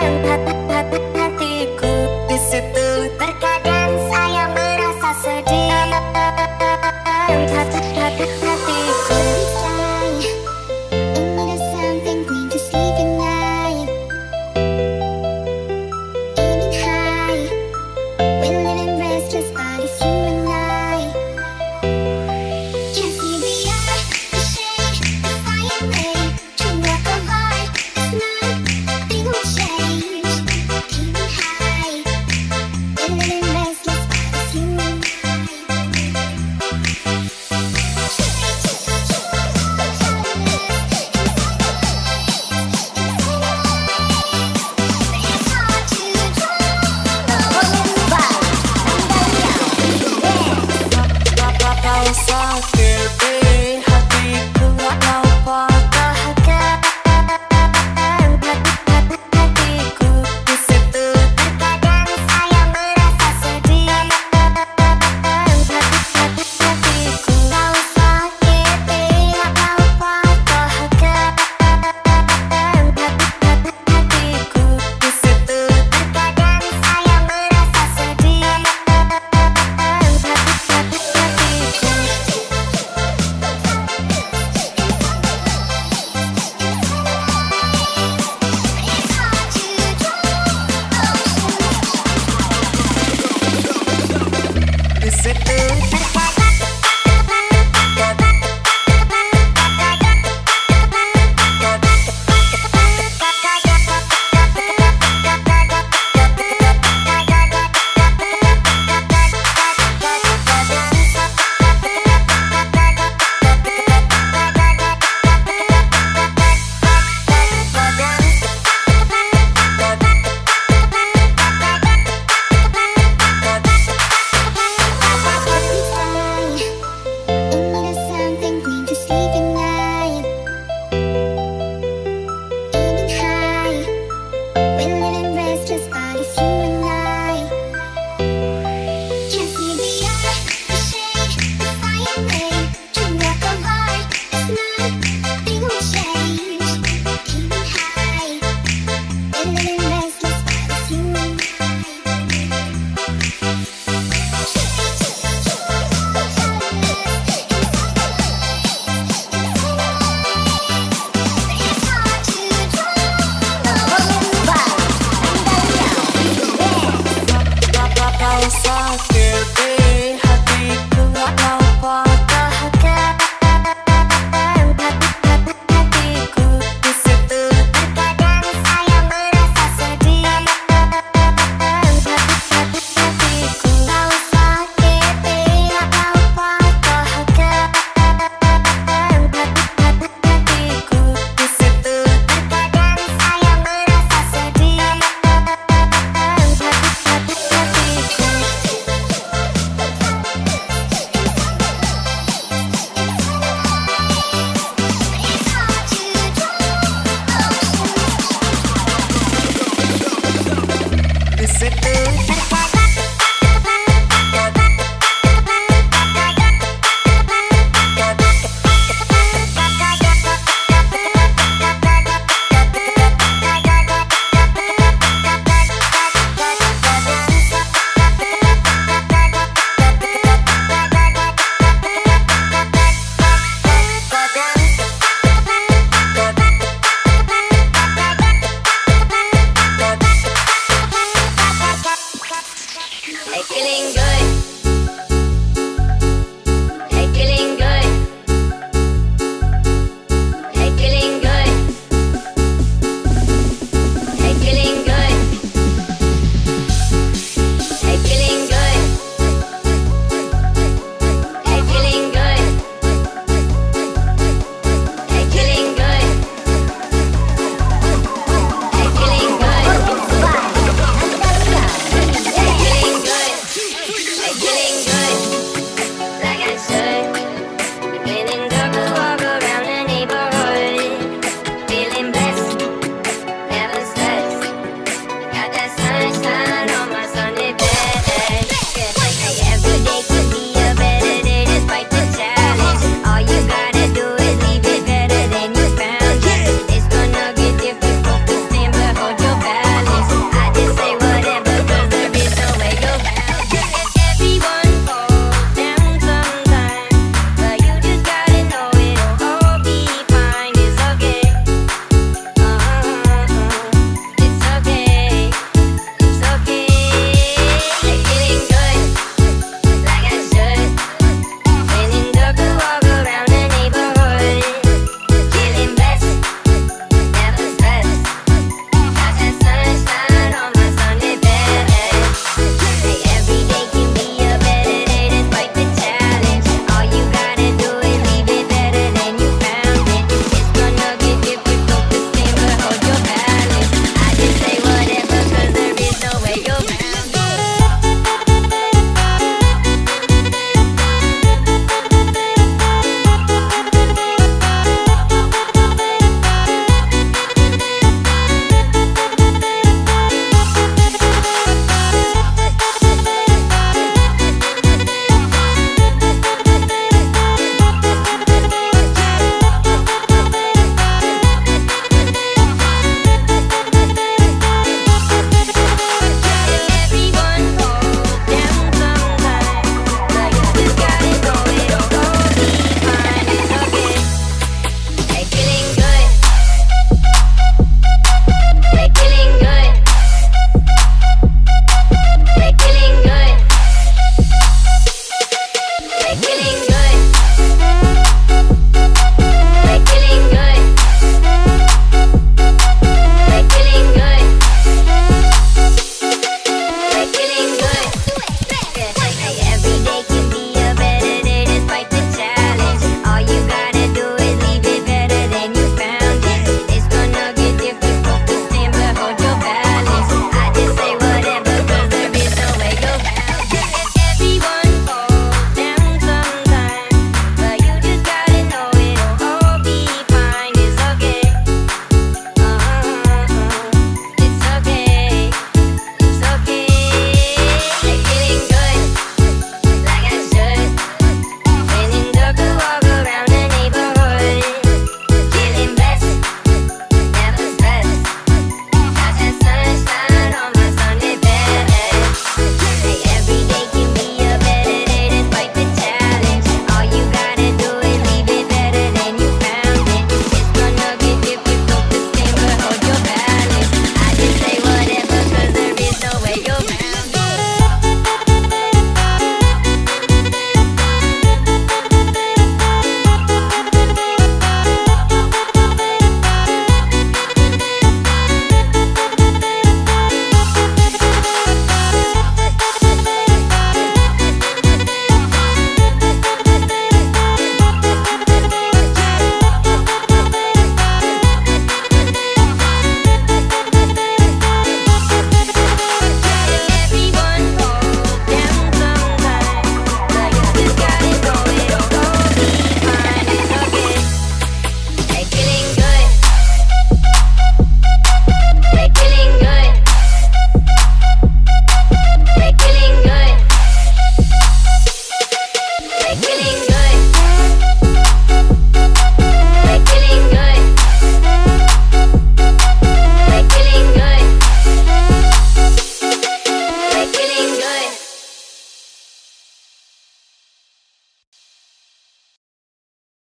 Thank Rock